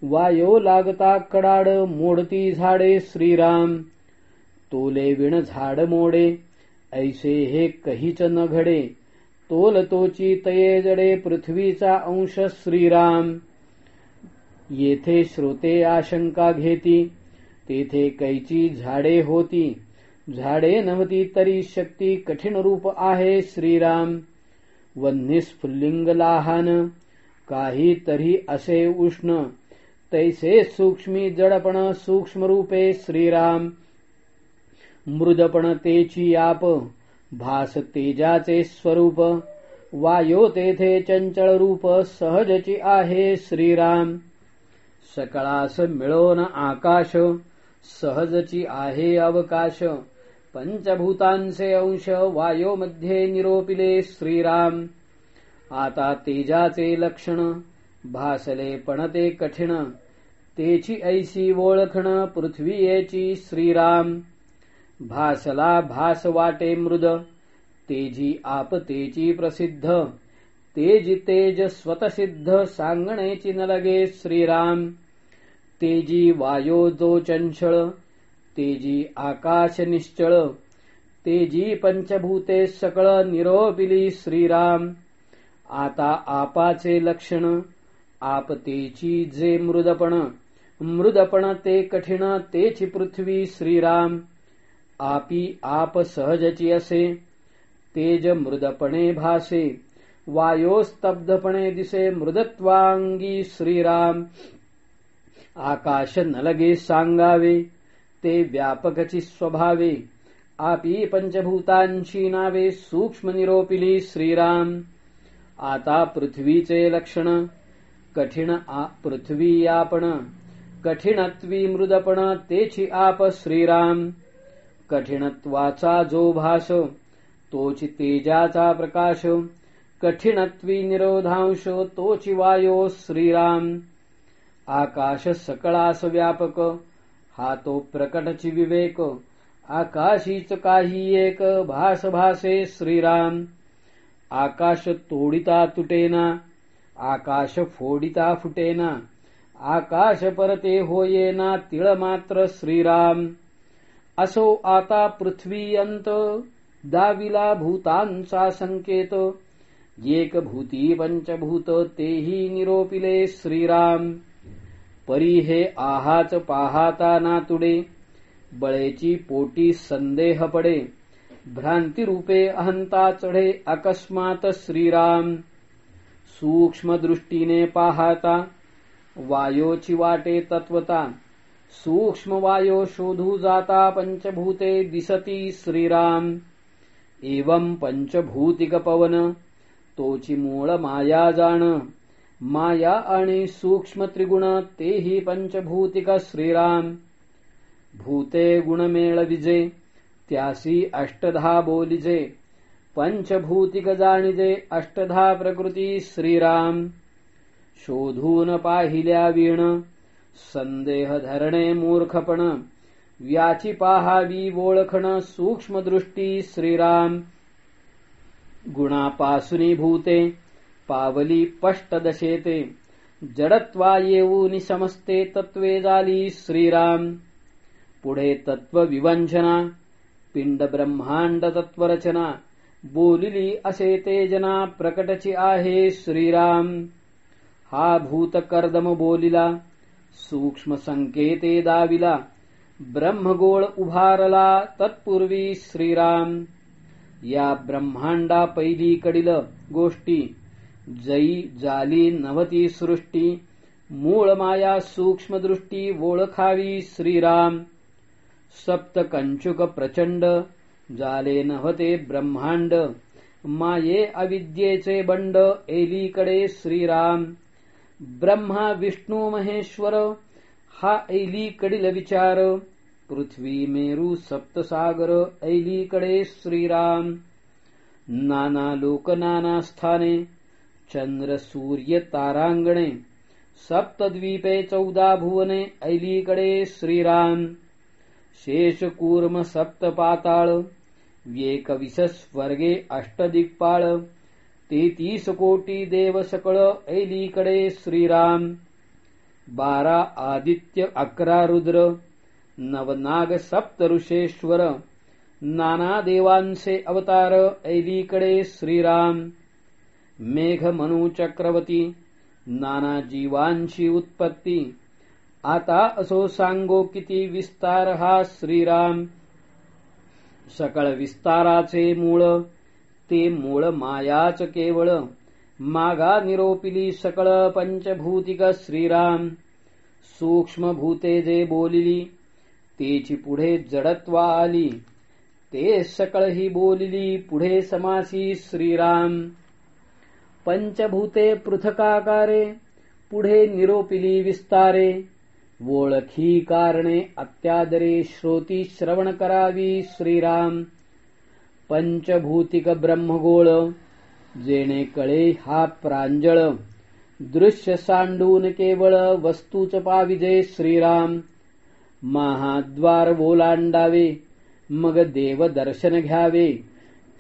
वायो लागता कडाड मोडती झाडे श्रीराम. तोले विण झाड मोडे ऐसे हे कहीच न घडे. तोल तोची तये जडे पृथ्वीचा अंश श्रीराम. येथे श्रोते आशंका घेती तेथे कैची झाडे होती. झाडे नव्हती तरी शक्ती कठीण रूप आहे श्रीराम. वन्निस्फुल्लिंग लहान काही तरी असे उष्ण. तैसे सूक्ष्मी जडपण सूक्ष्म रूपे श्रीराम. मृदपण तेची आप भास तेजाचे स्वरूप वायो तेथे चंचल रूप सहजची आहे श्रीराम. सकळास मिळोन आकाश सहजची आहे अवकाश. पंचभूतांचे अंश वायोमध्ये निरोपिले श्रीराम. आता तेजाचे लक्षण भासले पण ते कठीण. तेची ऐसी ओळखण पृथ्वीयेची श्रीराम. भासला भास वाटे मृद तेजी आपतेची प्रसिद्ध तेजी तेज स्वतसिद्ध सांगणेची न लगे श्रीराम तेजी वायो जो चंचळ तेजी आकाश निश्चळ तेजी पंचभूते सकळ निरोपिली श्रीराम आता आपाचे लक्षण आपतेची जे मृदपण मृदपण ते कठीण तेची पृथ्वी श्रीराम. आपी आप सहजची असे तेज मृदपणे भासे वायोस्तब्धपणे दिसे मृदत्वांगी श्रीराम। आकाश नलगे सांगावे ते व्यापकची स्वभावे आपी पंचभूतांची नावे सूक्ष्म निरोपिली श्रीराम। आता पृथ्वीचे लक्षण कठीण पृथ्वी आपण कठीणत्वी मृदपण तेची आप श्रीराम। कठीणत्वाचा जो भास तोची तेजाचा प्रकाश कठीणत्वी निरोधांश तोची वायो श्रीराम. आकाश सकळास व्यापक हा तो प्रकटची विवेक आकाशीच काही एक भास भासे श्रीराम. आकाश तोडिता तुटेना आकाश फोडिता फुटेना आकाश परते होयेना तिळ मात्र श्रीराम. असो आता पृथ्वी अंत दाविला भूतांचा संकेत. एक भूती पंचभूत तेही निरोपिले श्रीराम. परी हे आहाच पाहाता नातुडे बळेची पोटी संदेह पडे. भ्रांतीरूपे अहंता चढे अकस्मात श्रीराम. सूक्ष्म दृष्टीने पाहता वायोची वाटे तत्वता. सूक्ष्म वायो शोधू जाता पंचभूते दिसती श्रीराम। एवं पंचभूतिक पवन तोची मूळ माया जाण। माया आणि सूक्ष्म त्रिगुण तेही पंचभूतिक श्रीराम। भूते गुणमेळ विजे त्यासी अष्टधा बोलिजे। पंचभूतिक जाणिजे अष्टधा प्रकृती श्रीराम। शोधून पाहिल्या वीण संदेह धरणे मूर्खपण। व्याची पाहावी ओळखण सूक्ष्मदृष्टी श्रीराम। गुणापासुनी भूते पावली पष्ट दशेते जडत्वा येऊन समस्ते तत्वे झाली श्रीराम। पुढे तत्व विवंचना पिंड ब्रह्मांड तत्वरचना बोलिली असे ते जना प्रकटची आहे श्रीराम। हा भूतकर्दम बोलिला सूक्ष्म संकेते दाविला। ब्रह्मगोळ उभारला तत्पूर्वी श्रीराम। या ब्रह्मांडा पैलीकडील गोष्टी जई जाली नवती सृष्टी मूळ माया सूक्ष्मदृष्टी ओळखावी श्रीराम। सप्त कंचुक प्रचंड जाले नव्हते ब्रह्मांड माये अविद्येचे बंड एलीकडे श्रीराम। ब्रह्मा विष्णू महेश्वर हा ऐलीकडील विचार. पृथ्वी मेरू सप्तसागर ऐलीकडे श्रीराम. नाना लोक नाना स्थाने. चंद्र सूर्य तारांगणे. सप्तद्वीपे चौदा भुवने ऐलीकडे श्रीराम. शेष कूर्म सप्त पाताळ व्येकविस स्वर्गे अष्टदिक्पाळ. तेतीस कोटी देव सकळ ऐलीकडे श्रीराम. बारा आदित्य अकरा रुद्र नवनाग सप्त ऋषेश्वर नाना देवांचे अवतार ऐलीकडे श्रीराम. मेघ मनु चक्रवती नाना जीवांची उत्पत्ती. आता असो सांगो किती विस्तार हा श्रीराम. सकळ विस्ताराचे मूळ ते मूळ मायाच केवळ. मागा निरोपिली सकळ पंचभूतिक श्रीराम. सूक्ष्म भूते जे बोलिली तेची पुढे जडत्वा आली. ते सकळ ही बोलिली पुढे समासी श्रीराम. पंचभूते पृथकाकारे पुढे निरोपिली विस्तारे. ओळखी कारणे अत्यादरे श्रोती श्रवण करावी श्रीराम. पंचभूतिक ब्रह्मगोळ जेणे कळे हा प्रांजळ. दृश्य सांडून केवळ वस्तूच पाविजे श्रीराम. महाद्वार ओलांडावे मग देव दर्शन घ्यावे.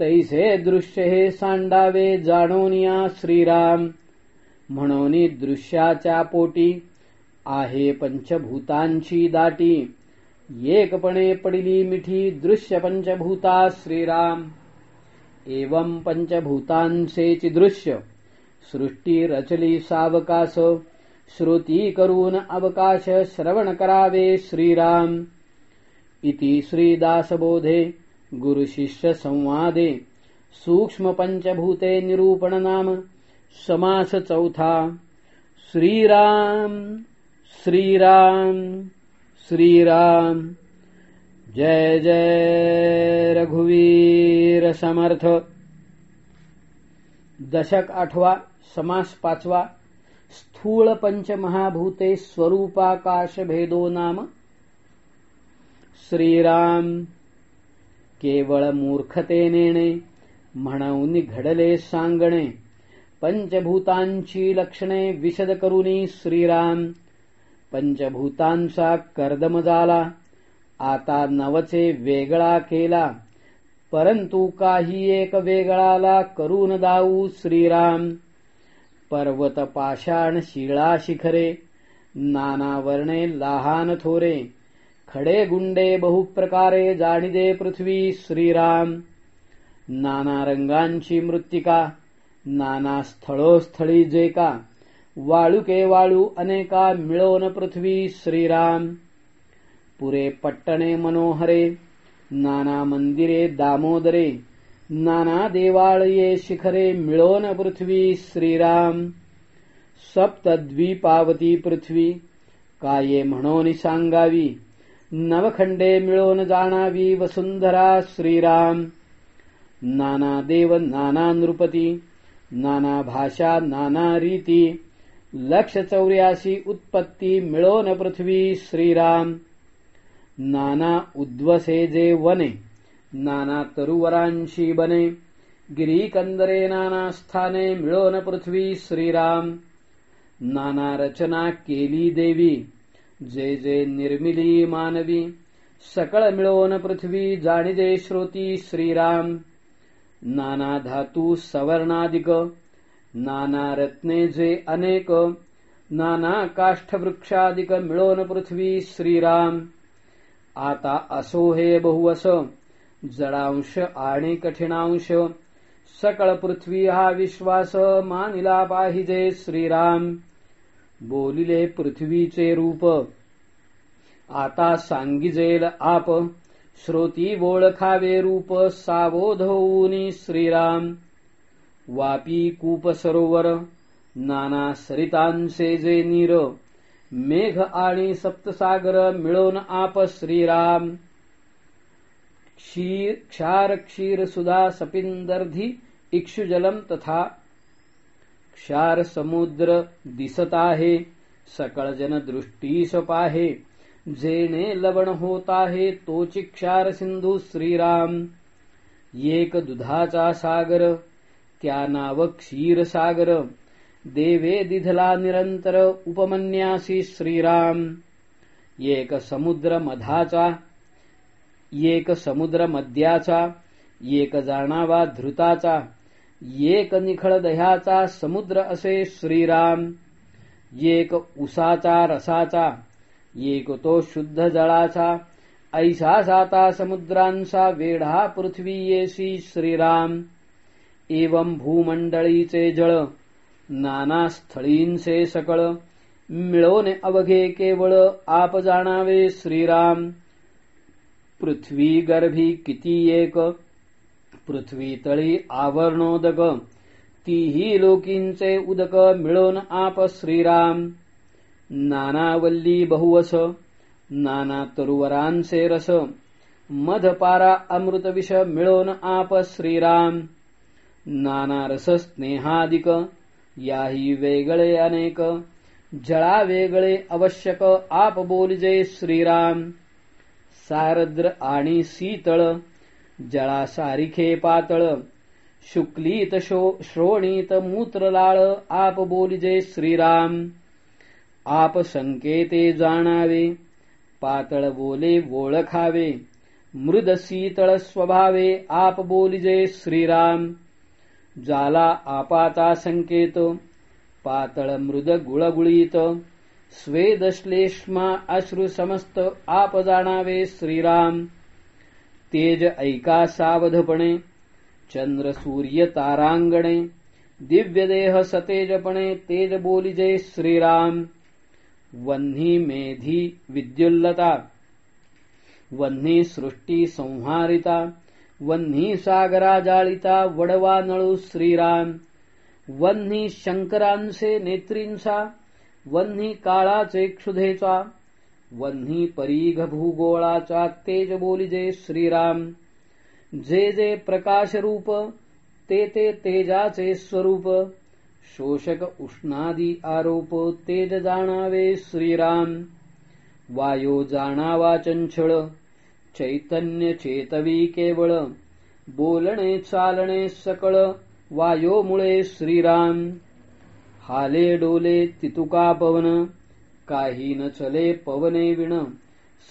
तैसे दृश्य हे सांडावे जाणोनिया श्रीराम. म्हणून दृश्याच्या पोटी आहे पंचभूतांची दाटी. एकपणे पडिली मिठी दृश्य पंचभूता श्रीराम। एवं पंचभूतांचेची दृश्य। सृष्टी रचली सावकाश। श्रुती करून अवकाश श्रवण करावे श्रीराम। इति श्रीदासबोधे गुरुशिष्य संवादे। सूक्ष्म पंचभूते निरूपण नाम। समास चौथा। श्रीराम श्रीराम। श्रीराम। जय जय रघुवीर समर्थ। दशक आठवा समास पाचवा स्थूळ पंचमहाभूते स्वरूपाकाश भेदो नाम। श्रीराम केवळ मूर्खतेने म्हणून घडले सांगणे पंचभूतांची लक्षणे विशद करुनी श्रीराम। पंचभूतांचा कर्दम झाला आता नवचे वेगळा केला. परंतु काही एक वेगळाला करून दाऊ श्रीराम. पर्वत पाषाण शिळा शिखरे नाना वर्णे लहान थोरे खडे गुंडे बहुप्रकारे जाणिदे पृथ्वी श्रीराम. नाना रंगांची मृत्तिका नाना स्थळोस्थळी जे का वाळुके वाळू अनेका मिळोन पृथ्वी श्रीराम पुरे पट्टणे मनोहरे नाना मंदिरे दामोदरे नाना देवाळये शिखरे मिळोन पृथ्वी श्रीराम सप्तद्वीपावती पृथ्वी काये म्हणून सांगावी नवखंडे मिळवून जाणावी वसुंधरा श्रीराम नाना देव नाना नृपती नाना भाषा नाना रीती लक्ष चौर्याशी उत्पत्ती मिळोन पृथ्वी श्रीराम. नाना उद्वसे जे वने नाना तरुवरांशी बने गिरीकंदरे नाना स्थाने मिळोन पृथ्वी श्रीराम. नाना रचना केली देवी जे जे निर्मिली मानवी सकळ मिळोन पृथ्वी जाणिजे श्रोती श्रीराम. नाना धातू सवर्णादिक नाना रत्ने जे अनेक नाना काष्ठवृक्षादिक मिळोन पृथ्वी श्रीराम. आता असो हे बहुवस जडांश आणि कठीणांश सकळ पृथ्वी हा विश्वास मानिला पाहिजे श्रीराम. बोलिले पृथ्वीचे रूप. आता सांगिजेल आप श्रोती ओळखावे रूप सावोधवूनी श्रीराम. वापी कूप सरोवर नाना सरितांचे जे नीर मेघ आणि सप्तसागर मिळवून आप श्रीराम. क्षीर क्षार क्षीर सुधा सपिंदर्धी इक्षुजलम तथा क्षार समुद्र दिसत आहे सकळ जन दृष्टीस पाहे जेणे लवण होत आहे तोची क्षार सिंधू श्रीराम. एक दुधाचा सागर त्या नाव क्षीरसागर देवे दिधला निरंतर उपमन्यासी श्रीराम। एक समुद्र मधाचा एक समुद्र मद्याचा एक जाणावा धृताचा एक निखळ दह्याचा समुद्र असे श्रीराम। एक उसाचा रसाचा एक तो शुद्ध जळाचा ऐसा साता समुद्रांचा वेढा पृथ्वी येसी श्रीराम। एवं भूमंडळीचे जळ नाना स्थळींचे सकळ. मिळवणे अवघे केवळ आप जाणावे श्रीराम. पृथ्वी गर्भी किती एक पृथ्वी तळी आवरणोदक. तीही लोकींचे उदक मिळून आप श्रीराम. नानावल्ली बहुवस नाना तरुवरांचे रस. मधपारा अमृत विष मिळून आप श्रीराम. नाना रस स्नेहादिक याही वेगळे अनेक जळा वेगळे आवश्यक आप बोलजे श्रीराम. सारद्र आणि शीतळ जळा सारिखे पातळ शुक्लीत शो श्रोणीत मूत्रलाळ आप बोलजे श्रीराम. आप संकेते जाणावे पातळ बोले ओळखावे मृद शीतळ स्वभावे आप बोलिजे श्रीराम. जाला आपाता संकेत पातळ मृद गुळगुळीत स्वेदश्लेष्मा अश्रू अश्रु समस्त आप जाणावे श्रीराम. तेज ऐका सावधपणे चंद्र सूर्य तारांगणे दिव्य देह सतेजपणे तेज बोलिजे श्रीराम. वन्ही मेधी विद्युल्लता वन्ही सृष्टी संहारिता वन्ही सागरा जाळिता वडवा नळू श्रीराम. वन्ही शंकरांचे नेत्रींचा वन्ही काळाचे क्षुधेचा वन्ही परीघ भूगोळाचा तेज बोलिजे श्रीराम. जे जे प्रकाश रूप ते ते तेजाचे स्वरूप शोषक उष्णादी आरोप तेज जाणावे श्रीराम. वायो जाणावा चंचळ चैतन्य चेतवी केवळ बोलणे चालणे सकळ वायोमुळे श्रीराम. हाले डोले तितुका पवन काही न चले पवने विण.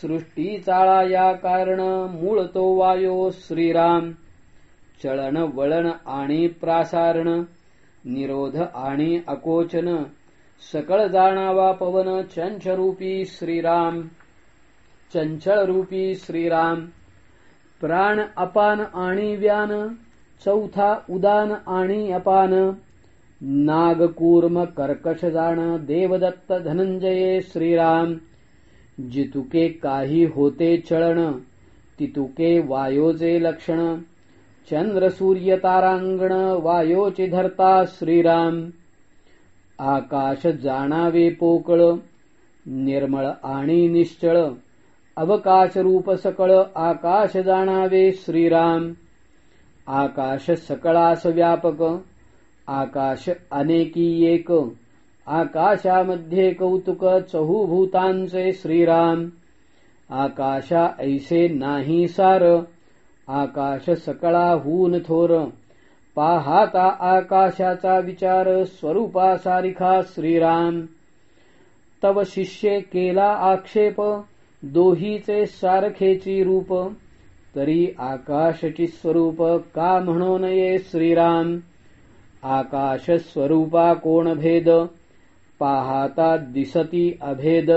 सृष्टी चाळा या कारण मूळ तो वायो श्रीराम. चळण वळण आणि प्रासारण निरोध आणि अकोचन. सकळ जाणावा पवन चंचरूपी श्रीराम. चंचळ रूपी श्रीराम। प्राण अपान आणि व्यान चौथा उदान आणि अपान। नागकूर्म कर्कश जाण देवदत्त धनंजये श्रीराम। जितुके काही होते चळण तितुके वायोचे लक्षण। चंद्र सूर्य तारांगण वायोचे धरता श्रीराम। आकाश जाणावे पोकळ निर्मळ आणि निश्चळ। अवकाश रूप सकळ आकाश जाणावे श्रीराम। आकाश सकळास व्यापक आकाश अनेकी एक आकाशामध्ये कौतुक चहूभूतांचे श्रीराम। आकाशा ऐसे नाही सार आकाश सकळाहून थोर। पाहाता आकाशाचा विचार स्वरूपासारिखा श्रीराम। तव शिष्ये केला आक्षेप दोहीचे सारखेची रूप तरी आकाशची स्वरूप का म्हणून ये श्रीराम? आकाश स्वरूपा कोण भेद? पाहाता दिसती अभेद.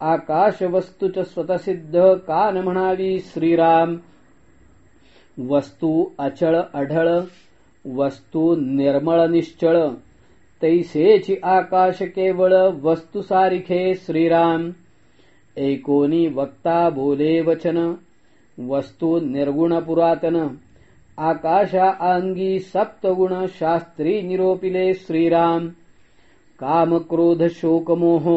आकाश वस्तूच स्वतसिद्ध का न म्हणावी श्रीराम? वस्तू अचळ अढळ वस्तू निर्मळ निश्चळ. तैसेची आकाश केवळ वस्तू सारिखे श्रीराम. एकोनी वक्ता बोले वचन वस्तू निर्गुण पुरातन आकाशा अंगी सप्तगुण शास्त्री निरोपिले श्रीराम काम क्रोध शोक मोह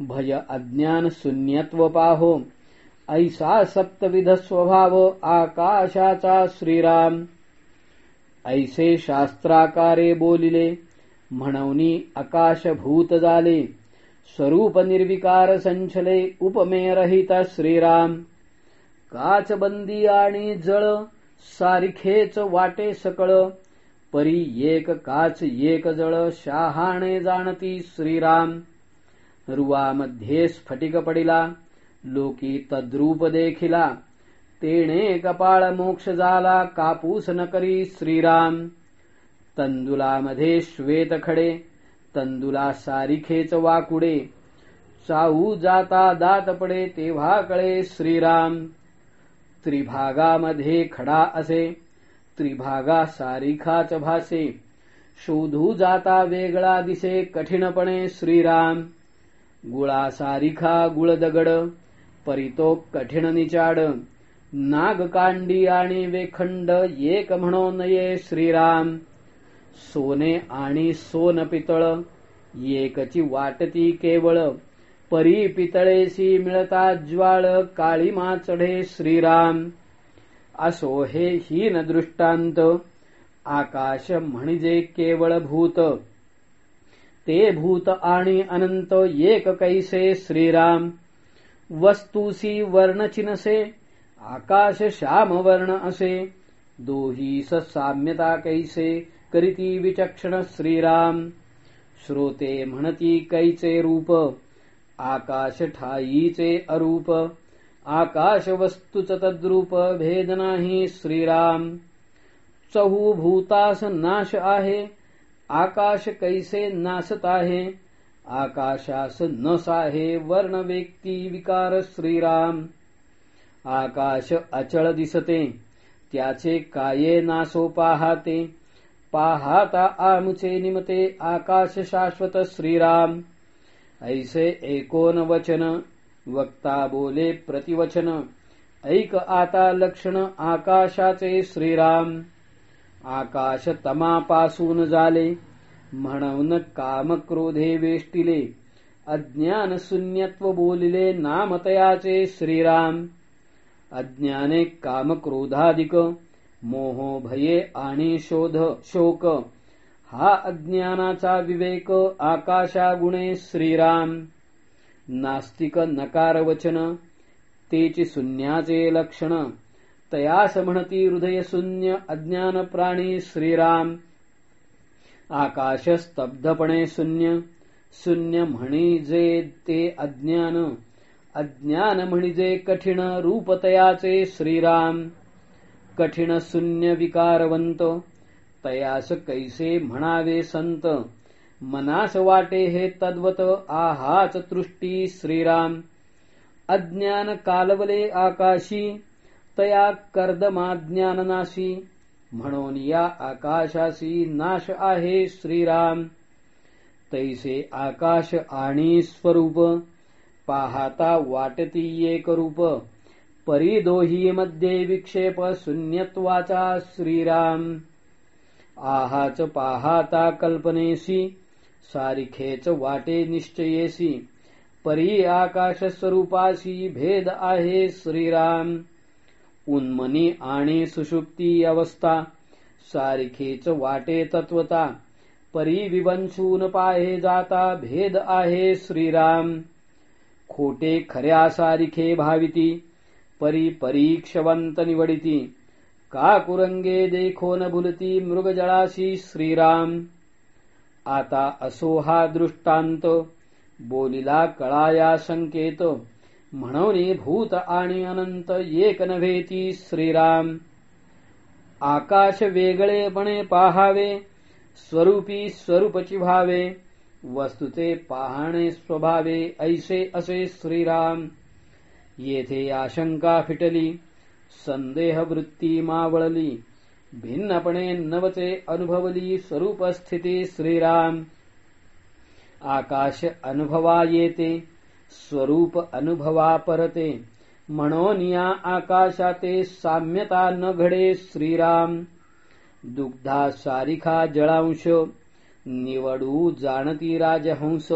भय अज्ञान शून्यत्व पाहो ऐसा सप्तविध स्वभाव आकाशाचा श्रीराम। ऐसे शास्त्राकारे बोलिले म्हणवनी आकाशभूत झाले स्वरूप निर्विकार संचले उपमेयरहित श्रीराम। काचबंदी आणि जळ सारिखेच वाटे सकळ परी एक काच एक जळ शहाणे जाणती श्रीराम। रुवामध्ये स्फटिक पडिला लोकी तद्रूप देखिला तेणे कपाळ मोक्ष झाला कापूस न करी श्रीराम। तंदुलामध्ये श्वेत खडे तंदुला सारिखेच वाकुडे. चाऊ जाता दात पडे तेव्हा कळे श्रीराम. त्रिभागामध्ये खडा असे त्रिभागा सारिखाच भासे. शोधू जाता वेगळा दिसे कठीणपणे श्रीराम. गुळा सारिखा गुळ दगड परितो कठीण निचाड. नागकांडी आणि वेखंड एक म्हणो नये श्रीराम. सोने आणि सोन पितळ. एकची वाटती केवळ. परी पितळेशी मिळता ज्वाळ काळीमा चढे श्रीराम. असो हे हीन दृष्टांत. आकाश म्हणजे केवळ भूत. ते भूत आणि अनंत एक कैसे श्रीराम? वस्तुसी वर्ण चिनसे आकाश श्याम वर्ण असे. दोही साम्यता कैसे? करीती विचक्षण श्रीराम. श्रोते म्हणती कैचे रूप आकाश ठाईचे अरूप आकाश वस्तुच तद्रूप भेद नाही श्रीराम. चहू भूतास नाश आहे आकाश कैसे नासत आहे आकाशास नस आहे वर्ण व्यक्ती विकार श्रीराम. आकाश अचळ दिसते त्याचे काये नासो पाहाते पाहाता आमुचे निमते आकाश शाश्वत श्रीराम. ऐसे एकोन वचन वक्ता बोले प्रतिवचन. ऐक आता लक्षण आकाशाचे श्रीराम. आकाश तमापासून झाले म्हणून काम क्रोधे वेष्टिले. अज्ञान शून्यत्व बोलिले नामतयाचे श्रीराम. अज्ञाने कामक्रोधाधिक मोह भये आणि शोध शोक. हा अज्ञानाचा विवेक आकाशा गुणे श्रीराम. नास्तिक नकार वचन तेची शून्याचे लक्षण. तयास म्हणती हृदय शून्य अज्ञान प्राणी श्रीराम. आकाश स्तब्धपणे शून्य शून्य म्हणजे ते अज्ञान. अज्ञान म्हणजे कठीण रूपतयाचे श्रीराम. कठीण शून्य विकारवंत तयास कैसे म्हणावे संत? मनास वाटे हे तद्वत आहाच तृष्टी श्रीराम। अज्ञान कालवले आकाशी तया कर्दमाज्ञाननाशी म्हणून या आकाशाशी नाश आहे श्रीराम। तैसे आकाश आणि स्वरूप पाहता वाटती एक रूप। परिदोही मध्ये विक्षेप शून्यत्वाचा श्रीराम. आहाच पाहाता कल्पनेसी सारिखेच वाटे निश्चयेसी परी आकाश स्वरूपाशी भेद आहे श्रीराम. उन्मनी आणि सुषुप्ती अवस्था सारिखेच वाटे तत्वता परी विवंशून पाहे जाता भेद आहे श्रीराम. खोटे खऱ्या सारिखे भाविती परी परीक्षवंत निवडिती का कुरंगे देखो न भुलती मृगजळाशी श्रीराम। आता असो हा दृष्टांत बोलिला कळाया संकेत। म्हणून भूत आणि अनंत एक नव्हेती श्रीराम। आकाश वेगळेपणे पाहावे स्वरूपी स्वरूपची भावे वस्तुते पाहणे स्वभावे ऐसे असे श्रीराम। येथे आशंका फिटली संदेह वृत्ती मावळली भिन्नपणे नवचे अनुभवली स्वरूप स्थिती श्रीराम. आकाश अनुभवा येते स्वरूप अनुभवा परते म्हणून या आकाशाते साम्यता न घडे श्रीराम. दुग्धा सारिखा जळांश निवडू जाणती राजहंस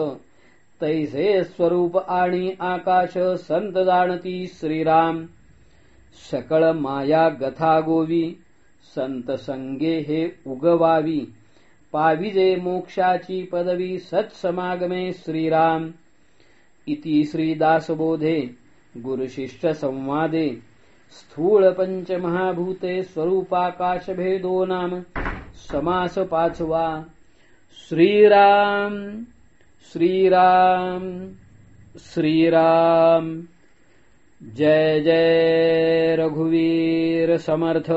तैसे स्वरूप आणि आकाश संत जाणती श्रीराम। सकळ माया गथा गोवी संत संगे हे उगवावी। पाविजे मोक्षाची पदवी सत्समागमे श्रीराम। इति श्रीदासबोधे गुरुशिष्य संवादे। स्थूळ पंचमहाभूते स्वरूपाकाशभेदो नाम। समास पाचवा। श्रीराम। श्रीराम श्रीराम। जय जय रघुवीर समर्थ।